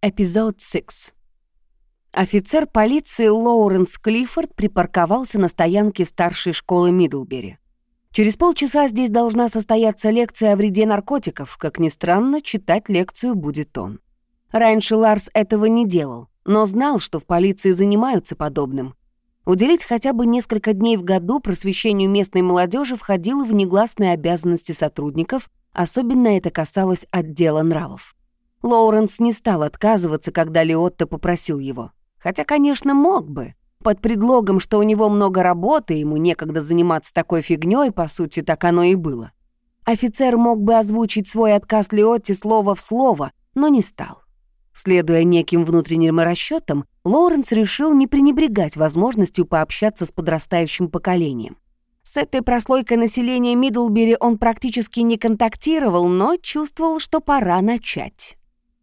Эпизод 6. Офицер полиции Лоуренс Клиффорд припарковался на стоянке старшей школы Мидлбери. Через полчаса здесь должна состояться лекция о вреде наркотиков. Как ни странно, читать лекцию будет он. Раньше Ларс этого не делал, но знал, что в полиции занимаются подобным. Уделить хотя бы несколько дней в году просвещению местной молодежи входило в негласные обязанности сотрудников, особенно это касалось отдела нравов. Лоуренс не стал отказываться, когда Лиотто попросил его. Хотя, конечно, мог бы. Под предлогом, что у него много работы, ему некогда заниматься такой фигней, по сути, так оно и было. Офицер мог бы озвучить свой отказ Лиотте слово в слово, но не стал. Следуя неким внутренним расчетам, Лоуренс решил не пренебрегать возможностью пообщаться с подрастающим поколением. С этой прослойкой населения Мидлбери он практически не контактировал, но чувствовал, что пора начать.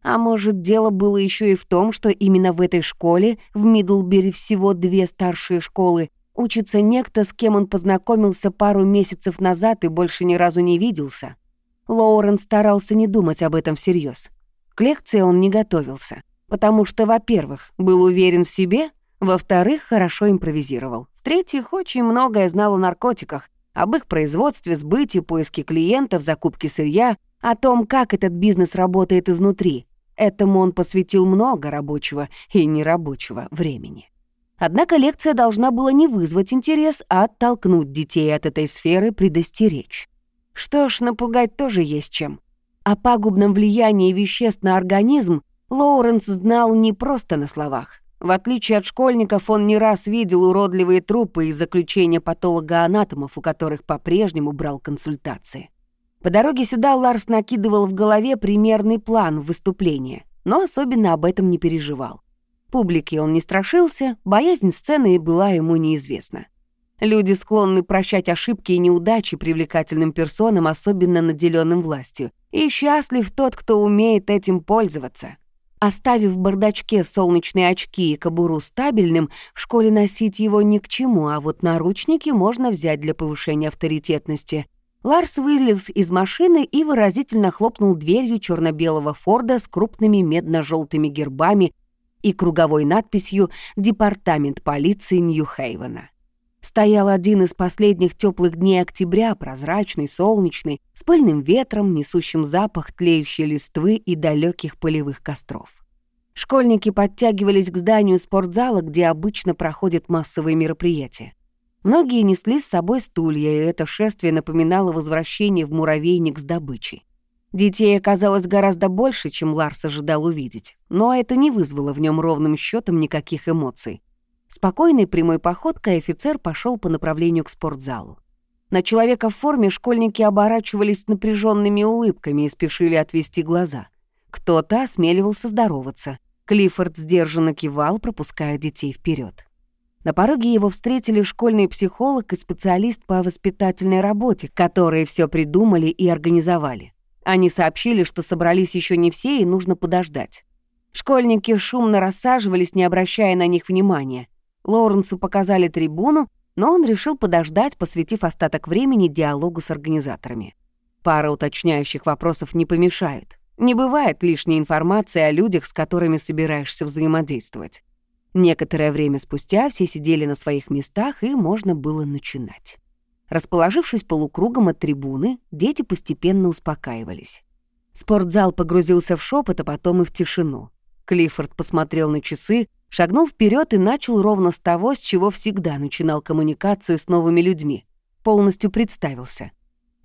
А может, дело было еще и в том, что именно в этой школе, в Мидлбери всего две старшие школы, учится некто, с кем он познакомился пару месяцев назад и больше ни разу не виделся. Лоурен старался не думать об этом всерьез. К лекции он не готовился, потому что, во-первых, был уверен в себе, во-вторых, хорошо импровизировал, в-третьих, очень многое знал о наркотиках, об их производстве, сбытии, поиске клиентов, закупке сырья, о том, как этот бизнес работает изнутри, Этому он посвятил много рабочего и нерабочего времени. Однако лекция должна была не вызвать интерес, а оттолкнуть детей от этой сферы, предостеречь. Что ж, напугать тоже есть чем. О пагубном влиянии веществ на организм Лоуренс знал не просто на словах. В отличие от школьников, он не раз видел уродливые трупы и заключения патологоанатомов, у которых по-прежнему брал консультации. По дороге сюда Ларс накидывал в голове примерный план выступления, но особенно об этом не переживал. Публики он не страшился, боязнь сцены была ему неизвестна. Люди склонны прощать ошибки и неудачи привлекательным персонам, особенно наделенным властью. И счастлив тот, кто умеет этим пользоваться. Оставив в бардачке солнечные очки и кобуру стабильным, в школе носить его ни к чему, а вот наручники можно взять для повышения авторитетности. Ларс вылез из машины и выразительно хлопнул дверью черно-белого Форда с крупными медно-желтыми гербами и круговой надписью «Департамент полиции Нью-Хейвена». Стоял один из последних теплых дней октября, прозрачный, солнечный, с пыльным ветром, несущим запах тлеющей листвы и далеких полевых костров. Школьники подтягивались к зданию спортзала, где обычно проходят массовые мероприятия. Многие несли с собой стулья, и это шествие напоминало возвращение в муравейник с добычей. Детей оказалось гораздо больше, чем Ларс ожидал увидеть, но это не вызвало в нем ровным счетом никаких эмоций. Спокойной прямой походкой офицер пошел по направлению к спортзалу. На человека в форме школьники оборачивались напряженными улыбками и спешили отвести глаза. Кто-то осмеливался здороваться. Клиффорд сдержанно кивал, пропуская детей вперед. На пороге его встретили школьный психолог и специалист по воспитательной работе, которые все придумали и организовали. Они сообщили, что собрались еще не все и нужно подождать. Школьники шумно рассаживались, не обращая на них внимания. Лоуренсу показали трибуну, но он решил подождать, посвятив остаток времени диалогу с организаторами. Пара уточняющих вопросов не помешают. Не бывает лишней информации о людях, с которыми собираешься взаимодействовать. Некоторое время спустя все сидели на своих местах, и можно было начинать. Расположившись полукругом от трибуны, дети постепенно успокаивались. Спортзал погрузился в шепот, а потом и в тишину. Клиффорд посмотрел на часы, шагнул вперед и начал ровно с того, с чего всегда начинал коммуникацию с новыми людьми. Полностью представился.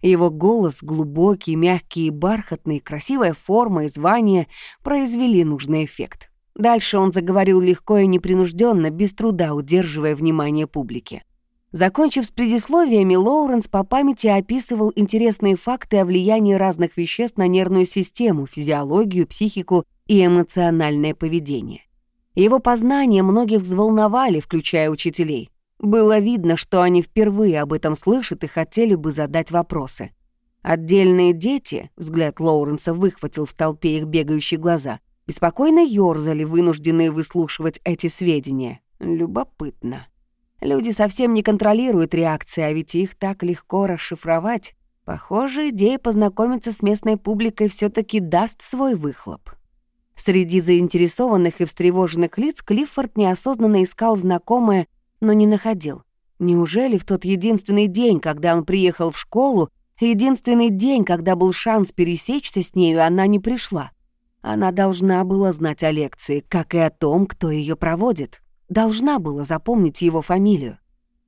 Его голос, глубокий, мягкий и бархатный, красивая форма и звание произвели нужный эффект. Дальше он заговорил легко и непринужденно, без труда удерживая внимание публики. Закончив с предисловиями, Лоуренс по памяти описывал интересные факты о влиянии разных веществ на нервную систему, физиологию, психику и эмоциональное поведение. Его познания многих взволновали, включая учителей. Было видно, что они впервые об этом слышат и хотели бы задать вопросы. Отдельные дети, взгляд Лоуренса выхватил в толпе их бегающие глаза, беспокойно ёрзали, вынужденные выслушивать эти сведения. Любопытно. Люди совсем не контролируют реакции, а ведь их так легко расшифровать. Похоже, идея познакомиться с местной публикой все таки даст свой выхлоп. Среди заинтересованных и встревоженных лиц Клиффорд неосознанно искал знакомое, но не находил. Неужели в тот единственный день, когда он приехал в школу, единственный день, когда был шанс пересечься с нею, она не пришла? Она должна была знать о лекции, как и о том, кто ее проводит. Должна была запомнить его фамилию.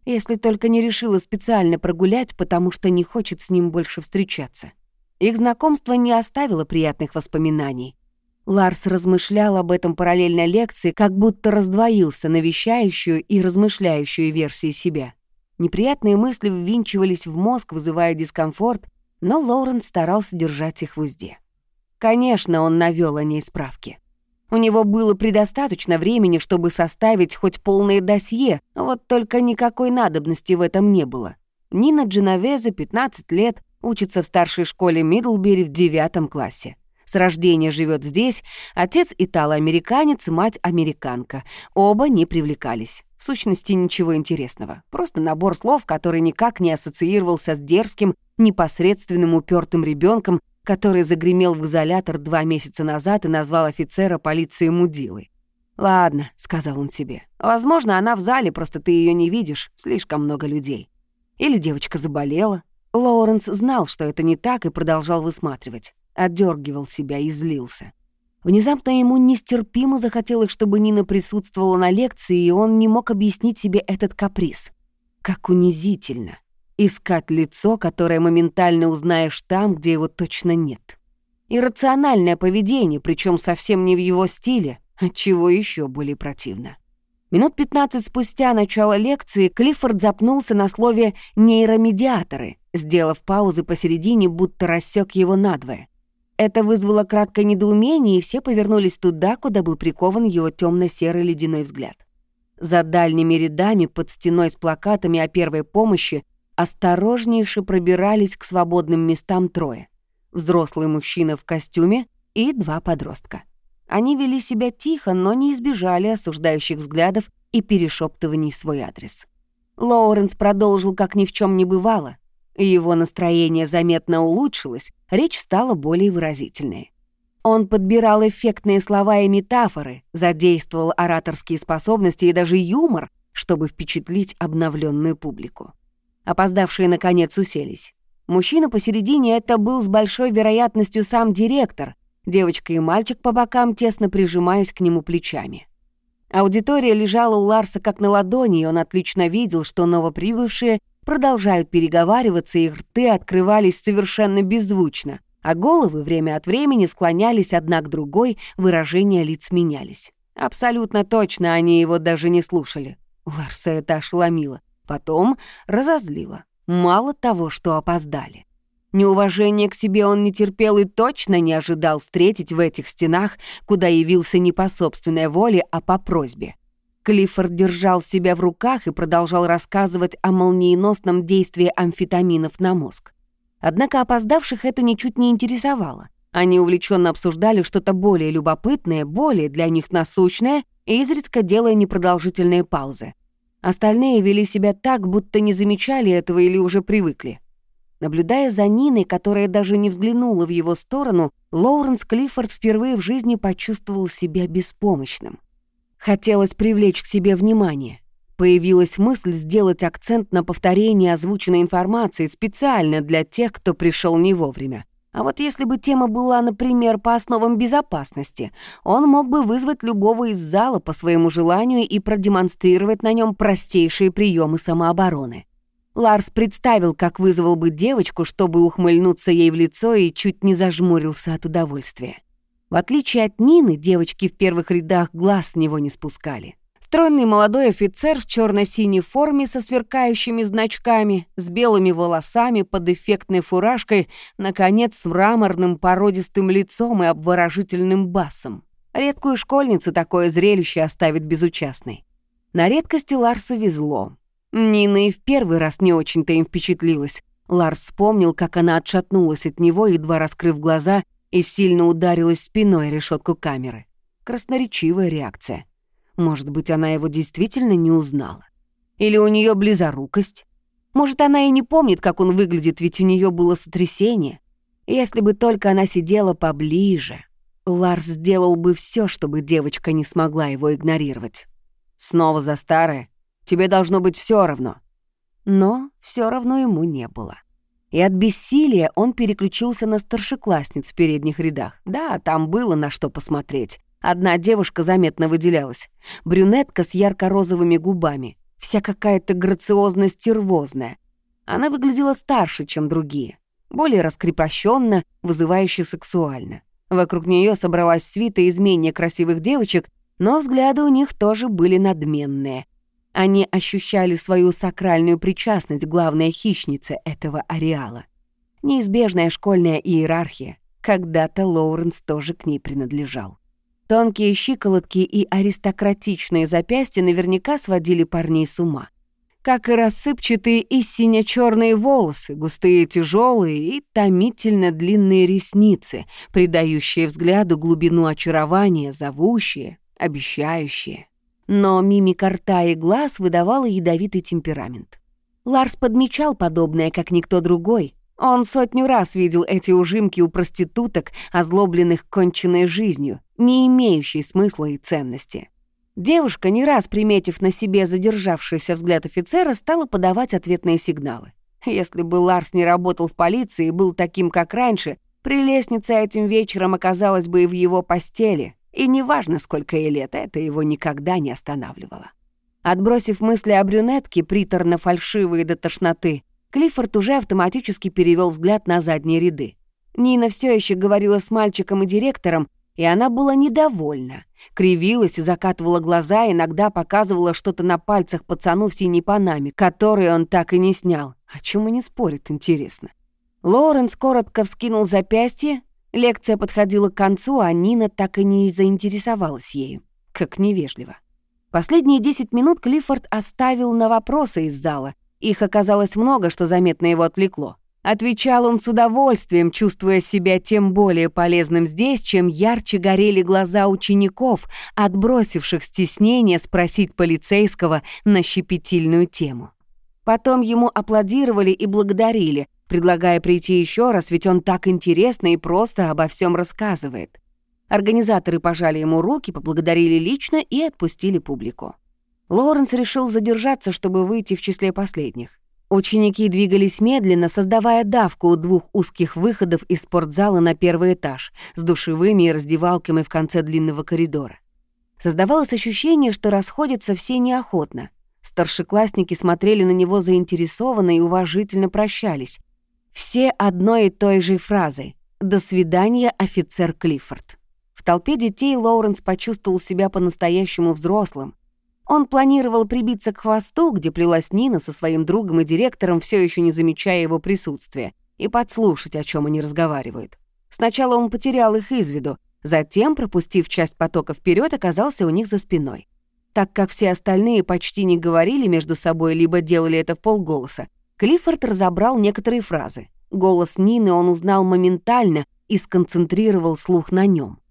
Если только не решила специально прогулять, потому что не хочет с ним больше встречаться. Их знакомство не оставило приятных воспоминаний. Ларс размышлял об этом параллельно лекции, как будто раздвоился на вещающую и размышляющую версии себя. Неприятные мысли ввинчивались в мозг, вызывая дискомфорт, но Лоуренс старался держать их в узде. Конечно, он навёл о ней справки. У него было предостаточно времени, чтобы составить хоть полное досье, вот только никакой надобности в этом не было. Нина Дженовезе, 15 лет, учится в старшей школе Мидлбери в девятом классе. С рождения живет здесь, отец итало-американец, мать американка. Оба не привлекались. В сущности, ничего интересного. Просто набор слов, который никак не ассоциировался с дерзким, непосредственным упертым ребенком, который загремел в изолятор два месяца назад и назвал офицера полиции мудилой. «Ладно», — сказал он себе. «Возможно, она в зале, просто ты ее не видишь. Слишком много людей». Или девочка заболела. Лоуренс знал, что это не так, и продолжал высматривать отдергивал себя и злился. Внезапно ему нестерпимо захотелось, чтобы Нина присутствовала на лекции, и он не мог объяснить себе этот каприз. Как унизительно. Искать лицо, которое моментально узнаешь там, где его точно нет. Иррациональное поведение, причем совсем не в его стиле, отчего еще более противно. Минут 15 спустя начало лекции Клиффорд запнулся на слове «нейромедиаторы», сделав паузы посередине, будто рассек его надвое. Это вызвало краткое недоумение, и все повернулись туда, куда был прикован его темно серый ледяной взгляд. За дальними рядами под стеной с плакатами о первой помощи осторожнейше пробирались к свободным местам трое. Взрослый мужчина в костюме и два подростка. Они вели себя тихо, но не избежали осуждающих взглядов и перешептываний в свой адрес. Лоуренс продолжил, как ни в чем не бывало. Его настроение заметно улучшилось, речь стала более выразительной. Он подбирал эффектные слова и метафоры, задействовал ораторские способности и даже юмор, чтобы впечатлить обновленную публику. Опоздавшие, наконец, уселись. Мужчина посередине — это был с большой вероятностью сам директор, девочка и мальчик по бокам, тесно прижимаясь к нему плечами. Аудитория лежала у Ларса как на ладони, и он отлично видел, что новоприбывшие продолжают переговариваться, их рты открывались совершенно беззвучно, а головы время от времени склонялись одна к другой, выражения лиц менялись. Абсолютно точно они его даже не слушали. Ларса это ошеломило. Потом разозлило. Мало того, что опоздали. Неуважение к себе он не терпел и точно не ожидал встретить в этих стенах, куда явился не по собственной воле, а по просьбе. Клиффорд держал себя в руках и продолжал рассказывать о молниеносном действии амфетаминов на мозг. Однако опоздавших это ничуть не интересовало. Они увлеченно обсуждали что-то более любопытное, более для них насущное, изредка делая непродолжительные паузы. Остальные вели себя так, будто не замечали этого или уже привыкли. Наблюдая за Ниной, которая даже не взглянула в его сторону, Лоуренс Клиффорд впервые в жизни почувствовал себя беспомощным. Хотелось привлечь к себе внимание. Появилась мысль сделать акцент на повторении озвученной информации специально для тех, кто пришел не вовремя. А вот если бы тема была, например, по основам безопасности, он мог бы вызвать любого из зала по своему желанию и продемонстрировать на нем простейшие приемы самообороны. Ларс представил, как вызвал бы девочку, чтобы ухмыльнуться ей в лицо и чуть не зажмурился от удовольствия. В отличие от Нины, девочки в первых рядах глаз с него не спускали. Стройный молодой офицер в черно-синей форме со сверкающими значками, с белыми волосами под эффектной фуражкой, наконец, с мраморным породистым лицом и обворожительным басом. Редкую школьницу такое зрелище оставит безучастной. На редкости Ларсу везло. Нина и в первый раз не очень-то им впечатлилась. Ларс вспомнил, как она отшатнулась от него, едва раскрыв глаза, и сильно ударилась спиной решетку камеры. Красноречивая реакция. Может быть, она его действительно не узнала. Или у нее близорукость. Может, она и не помнит, как он выглядит, ведь у нее было сотрясение. Если бы только она сидела поближе. Ларс сделал бы все, чтобы девочка не смогла его игнорировать. Снова за старое? Тебе должно быть все равно. Но все равно ему не было. И от бессилия он переключился на старшеклассниц в передних рядах. Да, там было на что посмотреть. Одна девушка заметно выделялась. Брюнетка с ярко-розовыми губами. Вся какая-то грациозно-стервозная. Она выглядела старше, чем другие. Более раскрепощенно, вызывающе сексуально. Вокруг нее собралась свита из менее красивых девочек, но взгляды у них тоже были надменные. Они ощущали свою сакральную причастность главной хищнице этого ареала. Неизбежная школьная иерархия. Когда-то Лоуренс тоже к ней принадлежал. Тонкие щиколотки и аристократичные запястья наверняка сводили парней с ума как и рассыпчатые и сине-черные волосы, густые тяжелые и томительно длинные ресницы, придающие взгляду глубину очарования, зовущие, обещающие. Но мимика рта и глаз выдавала ядовитый темперамент. Ларс подмечал подобное, как никто другой. Он сотню раз видел эти ужимки у проституток, озлобленных конченной жизнью, не имеющей смысла и ценности. Девушка, не раз приметив на себе задержавшийся взгляд офицера, стала подавать ответные сигналы. Если бы Ларс не работал в полиции и был таким, как раньше, прелестница этим вечером оказалась бы и в его постели, и неважно, сколько ей лет, это его никогда не останавливало. Отбросив мысли о брюнетке, приторно-фальшивые до тошноты, Клиффорд уже автоматически перевел взгляд на задние ряды. Нина все еще говорила с мальчиком и директором, и она была недовольна. Кривилась и закатывала глаза, иногда показывала что-то на пальцах пацану в синей панаме, который он так и не снял. О чем и не спорит, интересно. Лоуренс коротко вскинул запястье. Лекция подходила к концу, а Нина так и не заинтересовалась ею. Как невежливо. Последние 10 минут Клиффорд оставил на вопросы из зала. Их оказалось много, что заметно его отвлекло. Отвечал он с удовольствием, чувствуя себя тем более полезным здесь, чем ярче горели глаза учеников, отбросивших стеснение спросить полицейского на щепетильную тему. Потом ему аплодировали и благодарили, предлагая прийти еще раз, ведь он так интересно и просто обо всем рассказывает. Организаторы пожали ему руки, поблагодарили лично и отпустили публику. Лоренс решил задержаться, чтобы выйти в числе последних. Ученики двигались медленно, создавая давку у двух узких выходов из спортзала на первый этаж с душевыми и раздевалками в конце длинного коридора. Создавалось ощущение, что расходятся все неохотно. Старшеклассники смотрели на него заинтересованно и уважительно прощались. Все одной и той же фразой «До свидания, офицер Клиффорд». В толпе детей Лоуренс почувствовал себя по-настоящему взрослым. Он планировал прибиться к хвосту, где плелась Нина со своим другом и директором, все еще не замечая его присутствия, и подслушать, о чем они разговаривают. Сначала он потерял их из виду, затем, пропустив часть потока вперед, оказался у них за спиной. Так как все остальные почти не говорили между собой, либо делали это в полголоса, Клиффорд разобрал некоторые фразы. Голос Нины он узнал моментально и сконцентрировал слух на нем.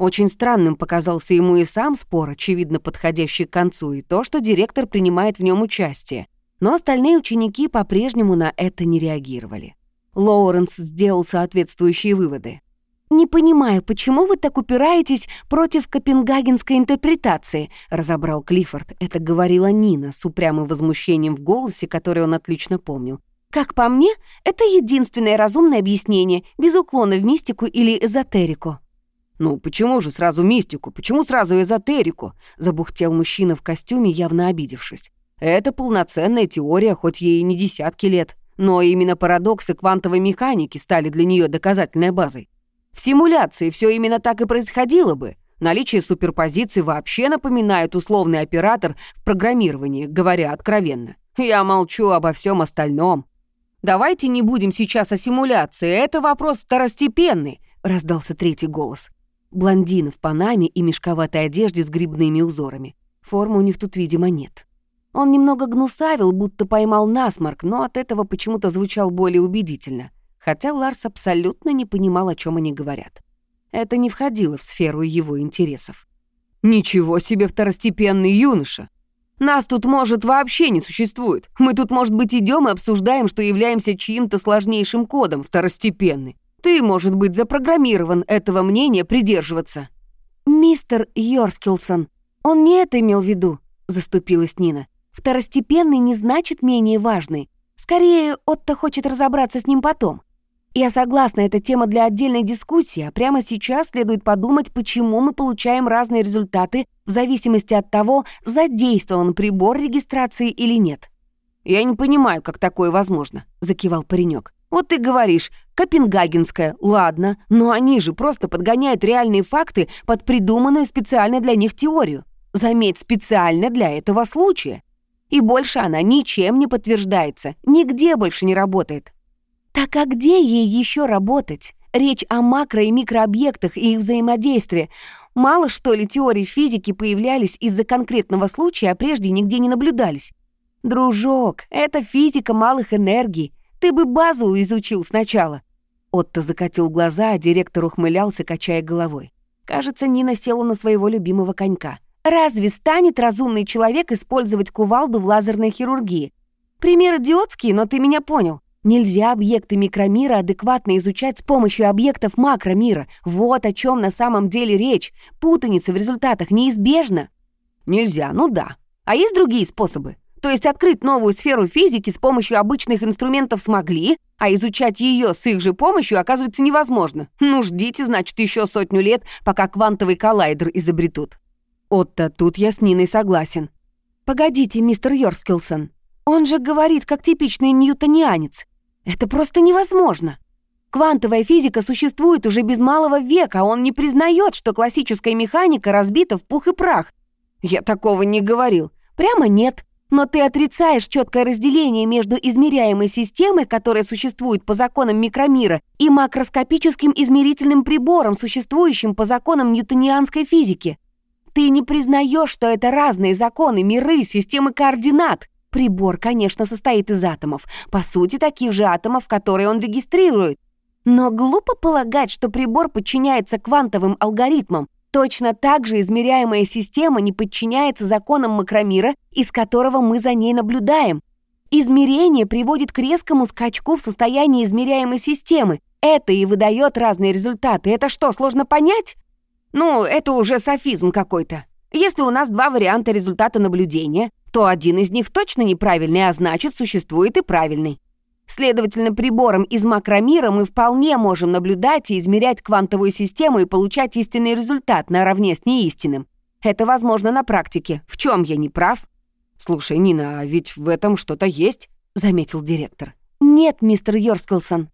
Очень странным показался ему и сам спор, очевидно подходящий к концу, и то, что директор принимает в нем участие. Но остальные ученики по-прежнему на это не реагировали. Лоуренс сделал соответствующие выводы. «Не понимаю, почему вы так упираетесь против копенгагенской интерпретации?» — разобрал Клиффорд. Это говорила Нина с упрямым возмущением в голосе, который он отлично помнил. «Как по мне, это единственное разумное объяснение, без уклона в мистику или эзотерику». «Ну, почему же сразу мистику? Почему сразу эзотерику?» — забухтел мужчина в костюме, явно обидевшись. «Это полноценная теория, хоть ей и не десятки лет. Но именно парадоксы квантовой механики стали для нее доказательной базой. В симуляции все именно так и происходило бы. Наличие суперпозиций вообще напоминает условный оператор в программировании, говоря откровенно. Я молчу обо всем остальном. «Давайте не будем сейчас о симуляции, это вопрос второстепенный», — раздался третий голос. Блондины в панаме и мешковатой одежде с грибными узорами. Формы у них тут, видимо, нет. Он немного гнусавил, будто поймал насморк, но от этого почему-то звучал более убедительно. Хотя Ларс абсолютно не понимал, о чем они говорят. Это не входило в сферу его интересов. «Ничего себе второстепенный юноша! Нас тут, может, вообще не существует. Мы тут, может быть, идем и обсуждаем, что являемся чьим-то сложнейшим кодом, второстепенный. Ты, может быть, запрограммирован этого мнения придерживаться». «Мистер Йорскилсон, он не это имел в виду», — заступилась Нина. «Второстепенный не значит менее важный. Скорее, Отто хочет разобраться с ним потом. Я согласна, это тема для отдельной дискуссии, а прямо сейчас следует подумать, почему мы получаем разные результаты в зависимости от того, задействован прибор регистрации или нет. «Я не понимаю, как такое возможно», — закивал паренек. «Вот ты говоришь, Копенгагенская, ладно, но они же просто подгоняют реальные факты под придуманную специально для них теорию. Заметь, специально для этого случая. И больше она ничем не подтверждается, нигде больше не работает. Так а где ей еще работать? Речь о макро- и микрообъектах и их взаимодействии. Мало что ли теории физики появлялись из-за конкретного случая, а прежде нигде не наблюдались. Дружок, это физика малых энергий. Ты бы базу изучил сначала. Отто закатил глаза, а директор ухмылялся, качая головой. Кажется, Нина села на своего любимого конька. Разве станет разумный человек использовать кувалду в лазерной хирургии? Пример идиотский, но ты меня понял. Нельзя объекты микромира адекватно изучать с помощью объектов макромира. Вот о чем на самом деле речь. Путаница в результатах неизбежна. Нельзя, ну да. А есть другие способы? То есть открыть новую сферу физики с помощью обычных инструментов смогли, а изучать ее с их же помощью оказывается невозможно. Ну ждите, значит, еще сотню лет, пока квантовый коллайдер изобретут. Отто, тут я с Ниной согласен. Погодите, мистер Йорскилсон. Он же говорит, как типичный ньютонианец. Это просто невозможно. Квантовая физика существует уже без малого века, а он не признает, что классическая механика разбита в пух и прах. Я такого не говорил. Прямо нет. Но ты отрицаешь четкое разделение между измеряемой системой, которая существует по законам микромира, и макроскопическим измерительным прибором, существующим по законам ньютонианской физики. Ты не признаешь, что это разные законы, миры, системы координат. Прибор, конечно, состоит из атомов, по сути, таких же атомов, которые он регистрирует. Но глупо полагать, что прибор подчиняется квантовым алгоритмам. Точно так же измеряемая система не подчиняется законам макромира, из которого мы за ней наблюдаем. Измерение приводит к резкому скачку в состоянии измеряемой системы. Это и выдает разные результаты. Это что, сложно понять? Ну, это уже софизм какой-то. Если у нас два варианта результата наблюдения, то один из них точно неправильный, а значит, существует и правильный. Следовательно, прибором из макромира мы вполне можем наблюдать и измерять квантовую систему и получать истинный результат наравне с неистинным. Это возможно на практике. В чем я не прав? «Слушай, Нина, а ведь в этом что-то есть», — заметил директор. «Нет, мистер Йорскилсон.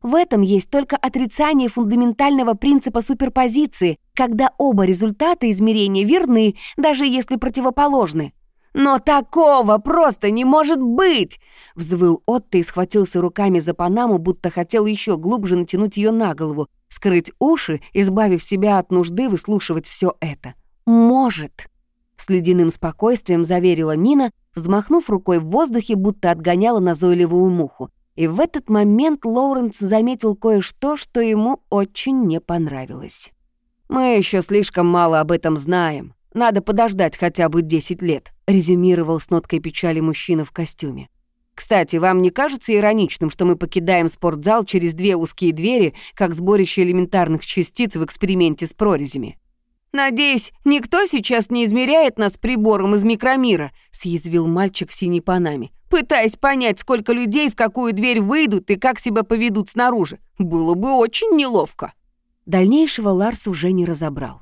В этом есть только отрицание фундаментального принципа суперпозиции, когда оба результата измерения верны, даже если противоположны. «Но такого просто не может быть!» Взвыл Отто и схватился руками за Панаму, будто хотел еще глубже натянуть ее на голову, скрыть уши, избавив себя от нужды выслушивать все это. «Может!» С ледяным спокойствием заверила Нина, взмахнув рукой в воздухе, будто отгоняла назойливую муху. И в этот момент Лоуренс заметил кое-что, что ему очень не понравилось. «Мы еще слишком мало об этом знаем», надо подождать хотя бы 10 лет», — резюмировал с ноткой печали мужчина в костюме. «Кстати, вам не кажется ироничным, что мы покидаем спортзал через две узкие двери, как сборище элементарных частиц в эксперименте с прорезями?» «Надеюсь, никто сейчас не измеряет нас прибором из микромира», — съязвил мальчик в синей панаме, пытаясь понять, сколько людей в какую дверь выйдут и как себя поведут снаружи. Было бы очень неловко. Дальнейшего Ларс уже не разобрал.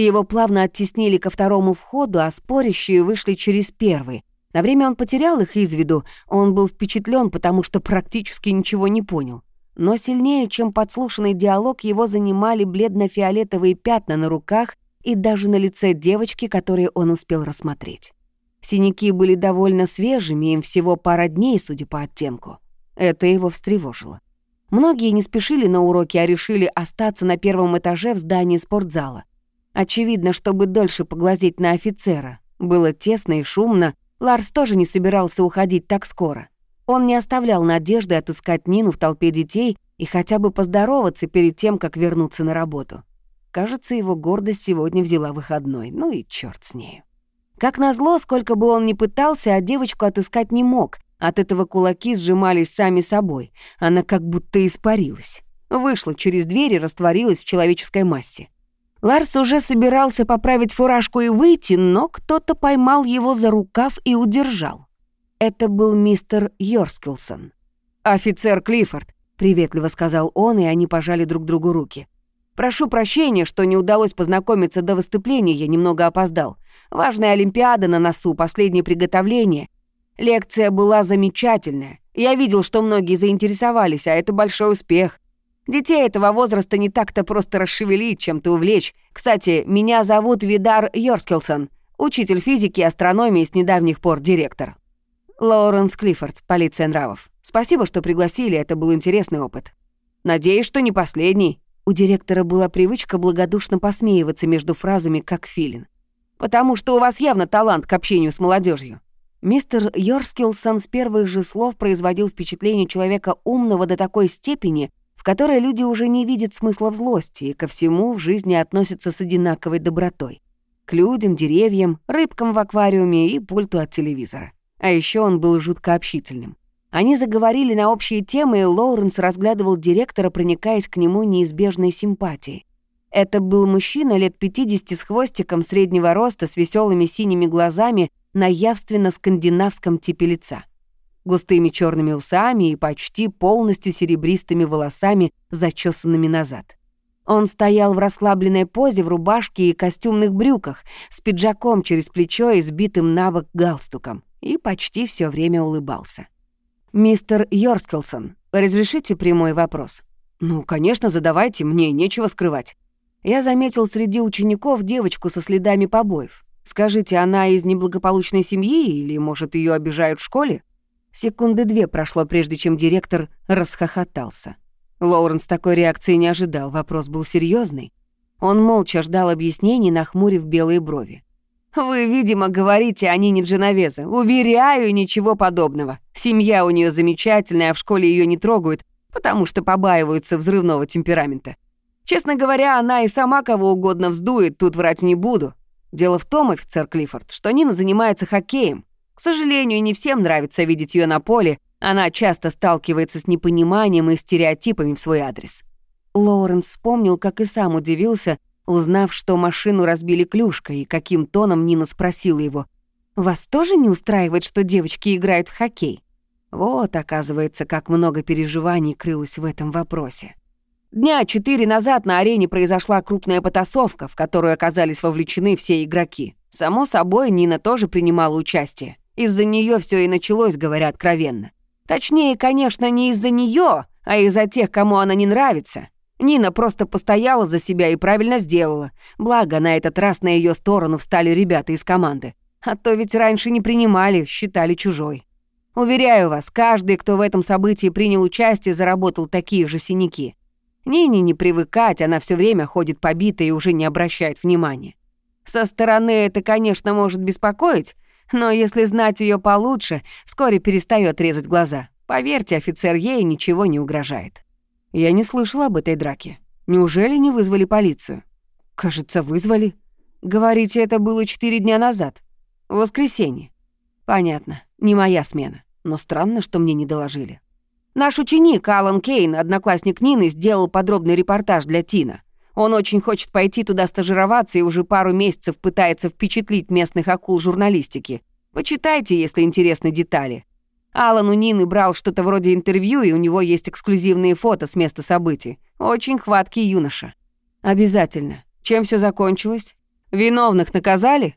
Его плавно оттеснили ко второму входу, а спорящие вышли через первый. На время он потерял их из виду, он был впечатлен, потому что практически ничего не понял. Но сильнее, чем подслушанный диалог, его занимали бледно-фиолетовые пятна на руках и даже на лице девочки, которые он успел рассмотреть. Синяки были довольно свежими, им всего пара дней, судя по оттенку. Это его встревожило. Многие не спешили на уроки, а решили остаться на первом этаже в здании спортзала. Очевидно, чтобы дольше поглазеть на офицера. Было тесно и шумно, Ларс тоже не собирался уходить так скоро. Он не оставлял надежды отыскать Нину в толпе детей и хотя бы поздороваться перед тем, как вернуться на работу. Кажется, его гордость сегодня взяла выходной, ну и черт с нею. Как назло, сколько бы он ни пытался, а девочку отыскать не мог. От этого кулаки сжимались сами собой. Она как будто испарилась. вышла через дверь и растворилась в человеческой массе. Ларс уже собирался поправить фуражку и выйти, но кто-то поймал его за рукав и удержал. Это был мистер Йорскилсон. «Офицер Клиффорд», — приветливо сказал он, и они пожали друг другу руки. «Прошу прощения, что не удалось познакомиться до выступления, я немного опоздал. Важная Олимпиада на носу, последнее приготовление. Лекция была замечательная. Я видел, что многие заинтересовались, а это большой успех. Детей этого возраста не так-то просто расшевелить, чем-то увлечь. Кстати, меня зовут Видар Йорскилсон, учитель физики и астрономии с недавних пор директор. Лоуренс Клиффорд, полиция нравов. Спасибо, что пригласили, это был интересный опыт. Надеюсь, что не последний. У директора была привычка благодушно посмеиваться между фразами, как филин. Потому что у вас явно талант к общению с молодежью. Мистер Йорскилсон с первых же слов производил впечатление человека умного до такой степени, которой люди уже не видят смысла в злости и ко всему в жизни относятся с одинаковой добротой. К людям, деревьям, рыбкам в аквариуме и пульту от телевизора. А еще он был жутко общительным. Они заговорили на общие темы, и Лоуренс разглядывал директора, проникаясь к нему неизбежной симпатией. Это был мужчина лет 50 с хвостиком среднего роста, с веселыми синими глазами на явственно скандинавском типе лица густыми черными усами и почти полностью серебристыми волосами, зачесанными назад. Он стоял в расслабленной позе в рубашке и костюмных брюках, с пиджаком через плечо и сбитым на галстуком, и почти все время улыбался. «Мистер Йорскелсон, разрешите прямой вопрос?» «Ну, конечно, задавайте, мне нечего скрывать». Я заметил среди учеников девочку со следами побоев. Скажите, она из неблагополучной семьи или, может, ее обижают в школе? Секунды две прошло, прежде чем директор расхохотался. Лоуренс такой реакции не ожидал, вопрос был серьезный. Он молча ждал объяснений, нахмурив белые брови. «Вы, видимо, говорите о Нине Дженовезе. Уверяю, ничего подобного. Семья у нее замечательная, а в школе ее не трогают, потому что побаиваются взрывного темперамента. Честно говоря, она и сама кого угодно вздует, тут врать не буду. Дело в том, офицер Клиффорд, что Нина занимается хоккеем, к сожалению, не всем нравится видеть ее на поле, она часто сталкивается с непониманием и стереотипами в свой адрес. Лоуренс вспомнил, как и сам удивился, узнав, что машину разбили клюшкой, и каким тоном Нина спросила его, «Вас тоже не устраивает, что девочки играют в хоккей?» Вот, оказывается, как много переживаний крылось в этом вопросе. Дня четыре назад на арене произошла крупная потасовка, в которую оказались вовлечены все игроки. Само собой, Нина тоже принимала участие. Из-за нее все и началось, говоря откровенно. Точнее, конечно, не из-за нее, а из-за тех, кому она не нравится. Нина просто постояла за себя и правильно сделала. Благо, на этот раз на ее сторону встали ребята из команды. А то ведь раньше не принимали, считали чужой. Уверяю вас, каждый, кто в этом событии принял участие, заработал такие же синяки. Нине не привыкать, она все время ходит побитая и уже не обращает внимания. Со стороны это, конечно, может беспокоить, но если знать ее получше, вскоре перестает резать глаза. Поверьте, офицер ей ничего не угрожает. Я не слышала об этой драке. Неужели не вызвали полицию? Кажется, вызвали. Говорите, это было четыре дня назад. В воскресенье. Понятно, не моя смена. Но странно, что мне не доложили. Наш ученик Алан Кейн, одноклассник Нины, сделал подробный репортаж для Тина. Он очень хочет пойти туда стажироваться и уже пару месяцев пытается впечатлить местных акул журналистики. Почитайте, если интересны детали. Алан у Нины брал что-то вроде интервью, и у него есть эксклюзивные фото с места событий. Очень хваткий юноша. Обязательно. Чем все закончилось? Виновных наказали?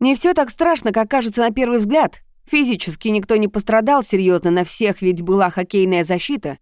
Не все так страшно, как кажется на первый взгляд. Физически никто не пострадал серьезно, на всех ведь была хоккейная защита.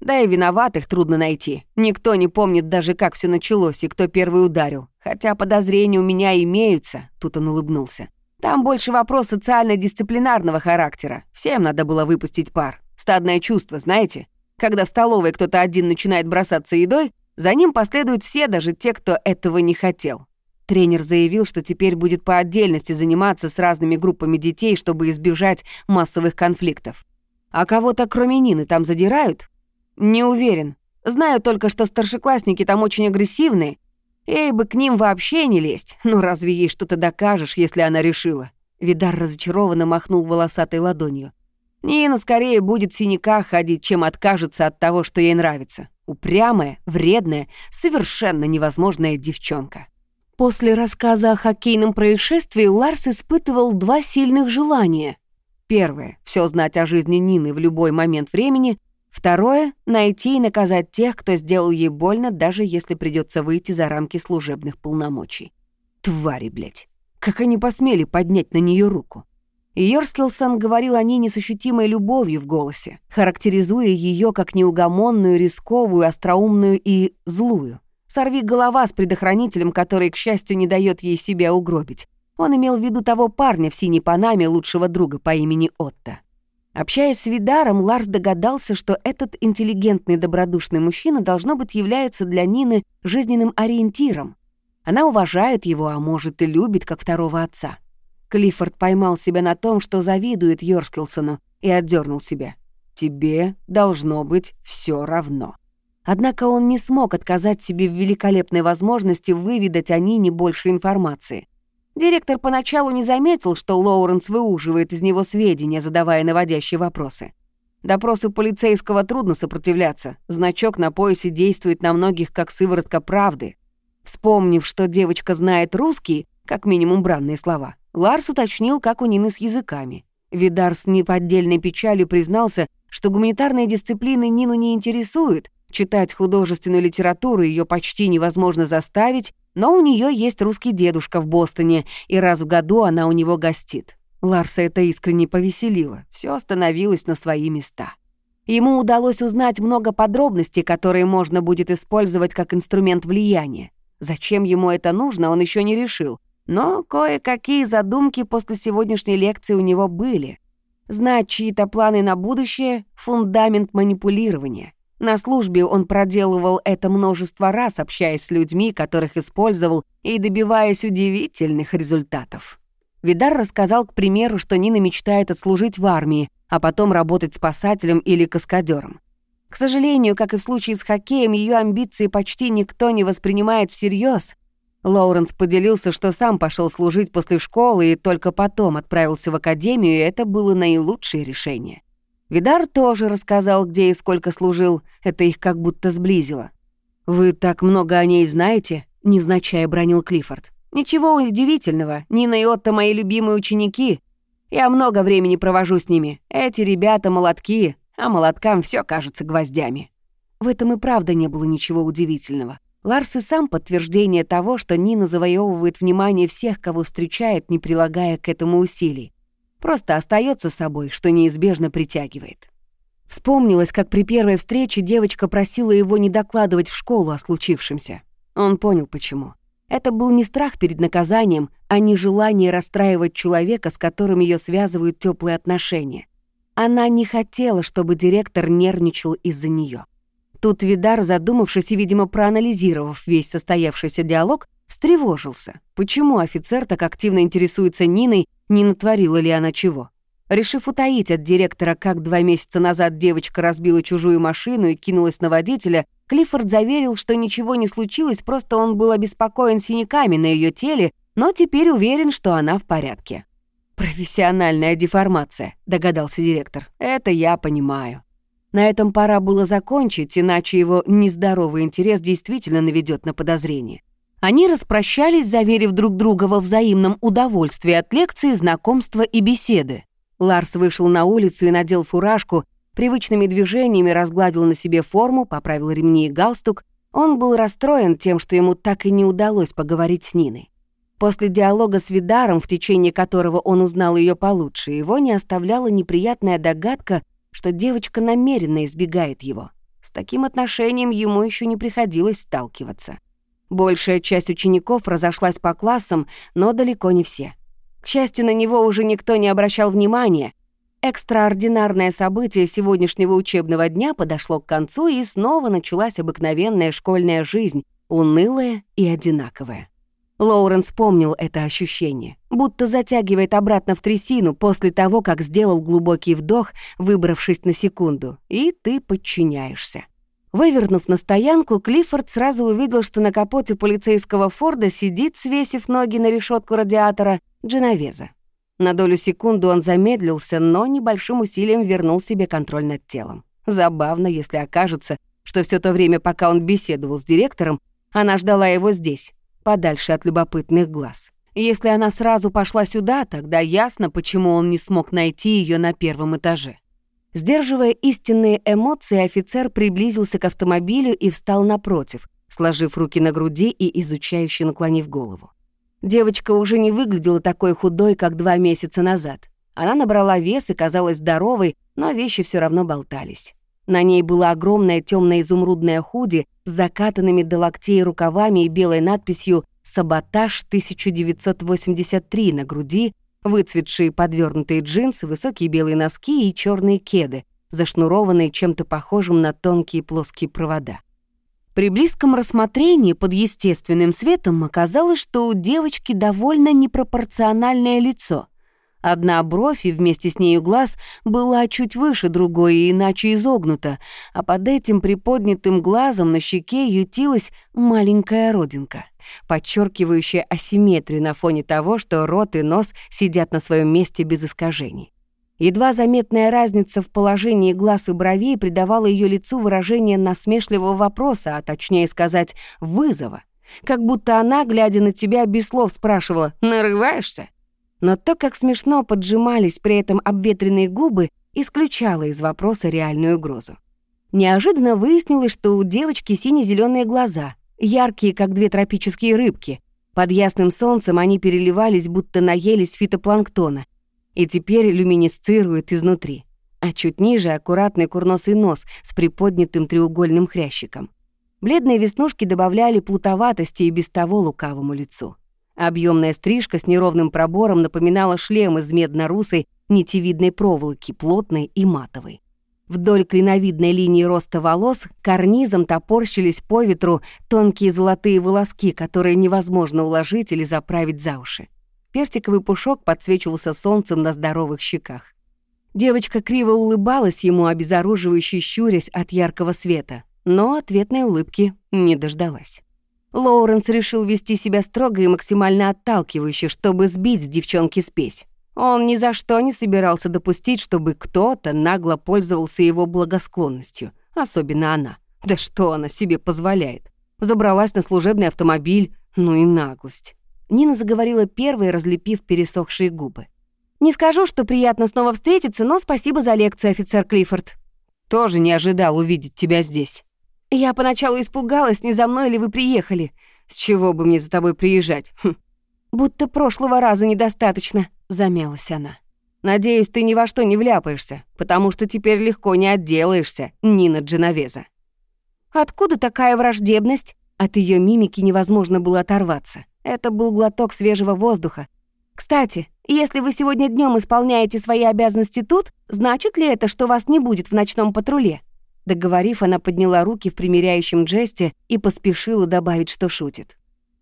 Да и виноватых трудно найти. Никто не помнит даже, как все началось и кто первый ударил. Хотя подозрения у меня имеются, тут он улыбнулся. Там больше вопрос социально-дисциплинарного характера. Всем надо было выпустить пар. Стадное чувство, знаете? Когда в столовой кто-то один начинает бросаться едой, за ним последуют все, даже те, кто этого не хотел. Тренер заявил, что теперь будет по отдельности заниматься с разными группами детей, чтобы избежать массовых конфликтов. А кого-то кроме Нины там задирают? «Не уверен. Знаю только, что старшеклассники там очень агрессивные. Ей бы к ним вообще не лезть. Ну разве ей что-то докажешь, если она решила?» Видар разочарованно махнул волосатой ладонью. Нина скорее будет в ходить, чем откажется от того, что ей нравится. Упрямая, вредная, совершенно невозможная девчонка. После рассказа о хоккейном происшествии Ларс испытывал два сильных желания. Первое — все знать о жизни Нины в любой момент времени. Второе — найти и наказать тех, кто сделал ей больно, даже если придется выйти за рамки служебных полномочий. Твари, блядь. Как они посмели поднять на нее руку? Йорскилсон говорил о Нине с ощутимой любовью в голосе, характеризуя ее как неугомонную, рисковую, остроумную и злую. Сорви голова с предохранителем, который, к счастью, не дает ей себя угробить. Он имел в виду того парня в синей панаме лучшего друга по имени Отто. Общаясь с Видаром, Ларс догадался, что этот интеллигентный добродушный мужчина должно быть является для Нины жизненным ориентиром. Она уважает его, а может и любит, как второго отца. Клиффорд поймал себя на том, что завидует Йорскилсону, и отдернул себя. «Тебе должно быть все равно». Однако он не смог отказать себе в великолепной возможности выведать о Нине больше информации. Директор поначалу не заметил, что Лоуренс выуживает из него сведения, задавая наводящие вопросы. Допросы полицейского трудно сопротивляться. Значок на поясе действует на многих как сыворотка правды. Вспомнив, что девочка знает русский, как минимум бранные слова, Ларс уточнил, как у Нины с языками. Видар с неподдельной печалью признался, что гуманитарные дисциплины Нину не интересуют, читать художественную литературу ее почти невозможно заставить, но у нее есть русский дедушка в Бостоне, и раз в году она у него гостит. Ларса это искренне повеселило, все остановилось на свои места. Ему удалось узнать много подробностей, которые можно будет использовать как инструмент влияния. Зачем ему это нужно, он еще не решил, но кое-какие задумки после сегодняшней лекции у него были. Знать чьи-то планы на будущее — фундамент манипулирования. На службе он проделывал это множество раз, общаясь с людьми, которых использовал, и добиваясь удивительных результатов. Видар рассказал, к примеру, что Нина мечтает отслужить в армии, а потом работать спасателем или каскадером. К сожалению, как и в случае с хоккеем, ее амбиции почти никто не воспринимает всерьез, Лоуренс поделился, что сам пошел служить после школы и только потом отправился в академию, и это было наилучшее решение. Видар тоже рассказал, где и сколько служил, это их как будто сблизило. «Вы так много о ней знаете?» — невзначай бронил Клиффорд. «Ничего удивительного, Нина и Отто мои любимые ученики. Я много времени провожу с ними. Эти ребята молотки, а молоткам все кажется гвоздями». В этом и правда не было ничего удивительного. Ларс и сам подтверждение того, что Нина завоевывает внимание всех, кого встречает, не прилагая к этому усилий. Просто остается собой, что неизбежно притягивает. Вспомнилось, как при первой встрече девочка просила его не докладывать в школу о случившемся. Он понял, почему. Это был не страх перед наказанием, а не желание расстраивать человека, с которым ее связывают теплые отношения. Она не хотела, чтобы директор нервничал из-за нее. Тут Видар, задумавшись и, видимо, проанализировав весь состоявшийся диалог, встревожился. Почему офицер так активно интересуется Ниной, не натворила ли она чего? Решив утаить от директора, как два месяца назад девочка разбила чужую машину и кинулась на водителя, Клиффорд заверил, что ничего не случилось, просто он был обеспокоен синяками на ее теле, но теперь уверен, что она в порядке. «Профессиональная деформация», — догадался директор. «Это я понимаю». На этом пора было закончить, иначе его нездоровый интерес действительно наведет на подозрение. Они распрощались, заверив друг друга во взаимном удовольствии от лекции, знакомства и беседы. Ларс вышел на улицу и надел фуражку, привычными движениями разгладил на себе форму, поправил ремни и галстук. Он был расстроен тем, что ему так и не удалось поговорить с Ниной. После диалога с Видаром, в течение которого он узнал ее получше, его не оставляла неприятная догадка, что девочка намеренно избегает его. С таким отношением ему еще не приходилось сталкиваться. Большая часть учеников разошлась по классам, но далеко не все. К счастью, на него уже никто не обращал внимания. Экстраординарное событие сегодняшнего учебного дня подошло к концу, и снова началась обыкновенная школьная жизнь, унылая и одинаковая. Лоуренс помнил это ощущение, будто затягивает обратно в трясину после того, как сделал глубокий вдох, выбравшись на секунду, и ты подчиняешься. Вывернув на стоянку, Клиффорд сразу увидел, что на капоте полицейского Форда сидит, свесив ноги на решетку радиатора, Дженовеза. На долю секунды он замедлился, но небольшим усилием вернул себе контроль над телом. Забавно, если окажется, что все то время, пока он беседовал с директором, она ждала его здесь, подальше от любопытных глаз. Если она сразу пошла сюда, тогда ясно, почему он не смог найти ее на первом этаже. Сдерживая истинные эмоции, офицер приблизился к автомобилю и встал напротив, сложив руки на груди и изучающе наклонив голову. Девочка уже не выглядела такой худой, как два месяца назад. Она набрала вес и казалась здоровой, но вещи все равно болтались. На ней было огромное темно изумрудное худи с закатанными до локтей рукавами и белой надписью «Саботаж 1983» на груди, выцветшие подвернутые джинсы, высокие белые носки и черные кеды, зашнурованные чем-то похожим на тонкие плоские провода. При близком рассмотрении под естественным светом оказалось, что у девочки довольно непропорциональное лицо. Одна бровь и вместе с нею глаз была чуть выше другой и иначе изогнута, а под этим приподнятым глазом на щеке ютилась маленькая родинка, подчеркивающая асимметрию на фоне того, что рот и нос сидят на своем месте без искажений. Едва заметная разница в положении глаз и бровей придавала ее лицу выражение насмешливого вопроса, а точнее сказать, вызова. Как будто она, глядя на тебя, без слов спрашивала «Нарываешься?». Но то, как смешно поджимались при этом обветренные губы, исключало из вопроса реальную угрозу. Неожиданно выяснилось, что у девочки сине зеленые глаза, яркие, как две тропические рыбки. Под ясным солнцем они переливались, будто наелись фитопланктона — и теперь люминесцирует изнутри. А чуть ниже аккуратный курносый нос с приподнятым треугольным хрящиком. Бледные веснушки добавляли плутоватости и без того лукавому лицу. Объемная стрижка с неровным пробором напоминала шлем из медно-русой нитевидной проволоки, плотной и матовой. Вдоль клиновидной линии роста волос карнизом топорщились по ветру тонкие золотые волоски, которые невозможно уложить или заправить за уши. Персиковый пушок подсвечивался солнцем на здоровых щеках. Девочка криво улыбалась ему, обезоруживающе щурясь от яркого света, но ответной улыбки не дождалась. Лоуренс решил вести себя строго и максимально отталкивающе, чтобы сбить с девчонки спесь. Он ни за что не собирался допустить, чтобы кто-то нагло пользовался его благосклонностью, особенно она. Да что она себе позволяет? Забралась на служебный автомобиль, ну и наглость. Нина заговорила первой, разлепив пересохшие губы. «Не скажу, что приятно снова встретиться, но спасибо за лекцию, офицер Клиффорд». «Тоже не ожидал увидеть тебя здесь». «Я поначалу испугалась, не за мной ли вы приехали. С чего бы мне за тобой приезжать?» хм. «Будто прошлого раза недостаточно», — замялась она. «Надеюсь, ты ни во что не вляпаешься, потому что теперь легко не отделаешься, Нина Дженовеза». «Откуда такая враждебность?» От ее мимики невозможно было оторваться. Это был глоток свежего воздуха. «Кстати, если вы сегодня днем исполняете свои обязанности тут, значит ли это, что вас не будет в ночном патруле?» Договорив, она подняла руки в примиряющем жесте и поспешила добавить, что шутит.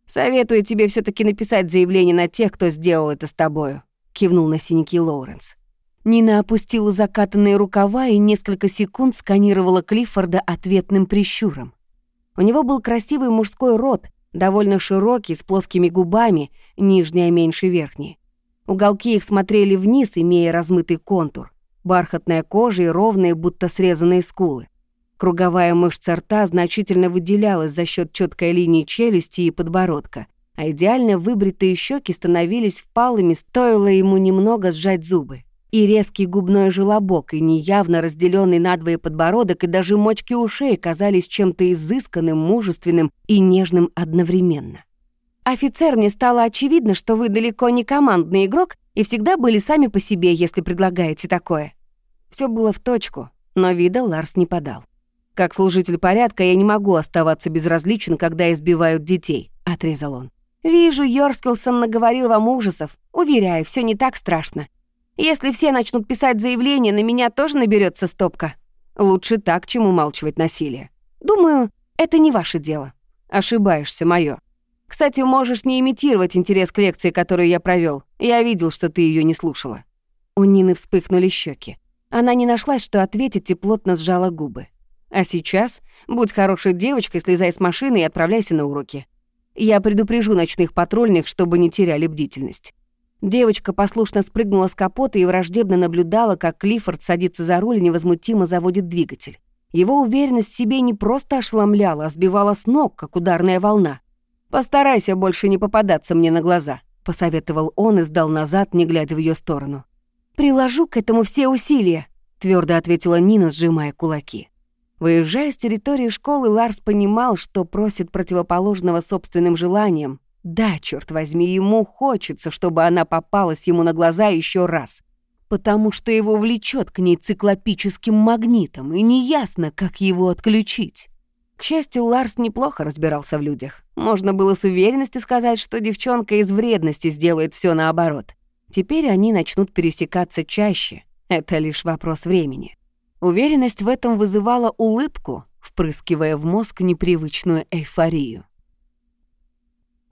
«Советую тебе все таки написать заявление на тех, кто сделал это с тобою», — кивнул на синяки Лоуренс. Нина опустила закатанные рукава и несколько секунд сканировала Клиффорда ответным прищуром. У него был красивый мужской рот, довольно широкий, с плоскими губами, нижняя меньше верхней. Уголки их смотрели вниз, имея размытый контур. Бархатная кожа и ровные, будто срезанные скулы. Круговая мышца рта значительно выделялась за счет четкой линии челюсти и подбородка, а идеально выбритые щеки становились впалыми, стоило ему немного сжать зубы и резкий губной желобок, и неявно разделенный надвое подбородок, и даже мочки ушей казались чем-то изысканным, мужественным и нежным одновременно. «Офицер, мне стало очевидно, что вы далеко не командный игрок и всегда были сами по себе, если предлагаете такое». Все было в точку, но вида Ларс не подал. «Как служитель порядка я не могу оставаться безразличен, когда избивают детей», — отрезал он. «Вижу, Йорскилсон наговорил вам ужасов. Уверяю, все не так страшно. Если все начнут писать заявления, на меня тоже наберется стопка. Лучше так, чем умалчивать насилие. Думаю, это не ваше дело. Ошибаешься, моё. Кстати, можешь не имитировать интерес к лекции, которую я провёл. Я видел, что ты её не слушала». У Нины вспыхнули щеки. Она не нашлась, что ответить, и плотно сжала губы. «А сейчас будь хорошей девочкой, слезай с машины и отправляйся на уроки. Я предупрежу ночных патрульных, чтобы не теряли бдительность. Девочка послушно спрыгнула с капота и враждебно наблюдала, как Клиффорд садится за руль и невозмутимо заводит двигатель. Его уверенность в себе не просто ошеломляла, а сбивала с ног, как ударная волна. «Постарайся больше не попадаться мне на глаза», — посоветовал он и сдал назад, не глядя в ее сторону. «Приложу к этому все усилия», — твердо ответила Нина, сжимая кулаки. Выезжая с территории школы, Ларс понимал, что просит противоположного собственным желаниям, да, черт возьми, ему хочется, чтобы она попалась ему на глаза еще раз. Потому что его влечет к ней циклопическим магнитом, и неясно, как его отключить. К счастью, Ларс неплохо разбирался в людях. Можно было с уверенностью сказать, что девчонка из вредности сделает все наоборот. Теперь они начнут пересекаться чаще. Это лишь вопрос времени. Уверенность в этом вызывала улыбку, впрыскивая в мозг непривычную эйфорию.